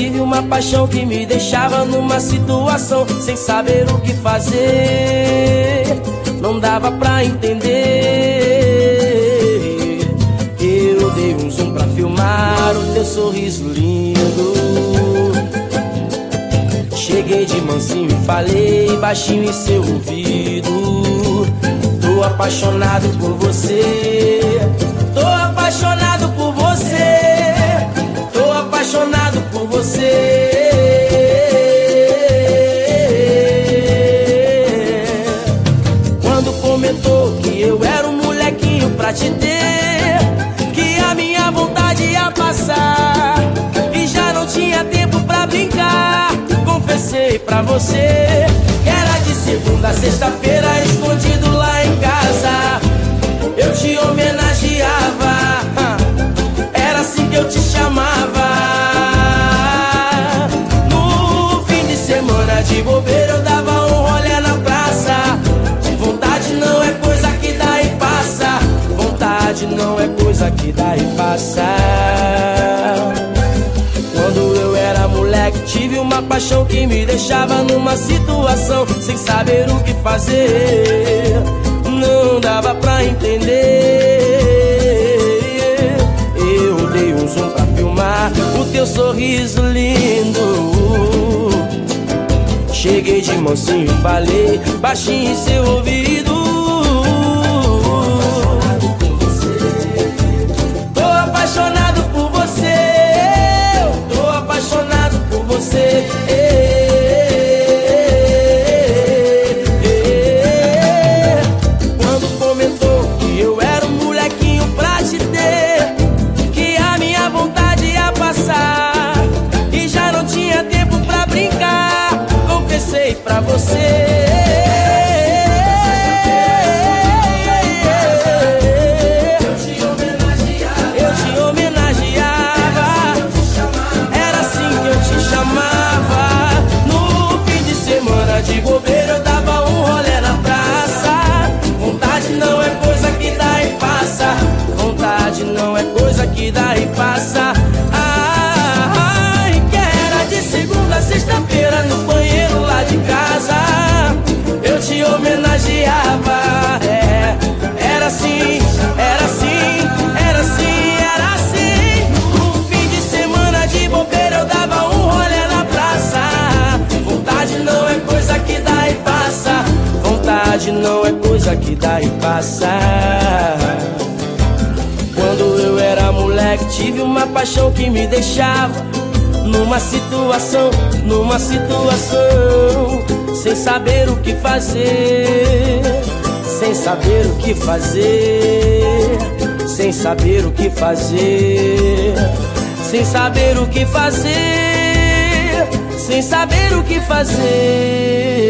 uma paixão que me deixava numa situação sem saber o que fazer. Não dava pra entender. Eu dei um zoom pra filmar o teu sorriso lindo. Cheguei de mansinho e falei baixinho em seu ouvido. Tô apaixonado por você. Tô apaixonado Confessei pra você que era de segunda a sexta-feira escondido lá em casa. Eu te homenageava, era assim que eu te chamava. No fim de semana de bobeira eu dava um rolê na praça. Vontade não é coisa que dá e passa. Vontade não é coisa que dá e passa. Moleque, tive uma paixão que me deixava numa situação sem saber o que fazer. Não dava pra entender. Eu dei um zoom pra filmar o teu sorriso lindo. Cheguei de mansinho e falei baixinho em seu ouvido. Pra você. Não é coisa que dá e passa. Quando eu era moleque, tive uma paixão que me deixava numa situação, numa situação, sem saber o que fazer, sem saber o que fazer, sem saber o que fazer, sem saber o que fazer, sem saber o que fazer.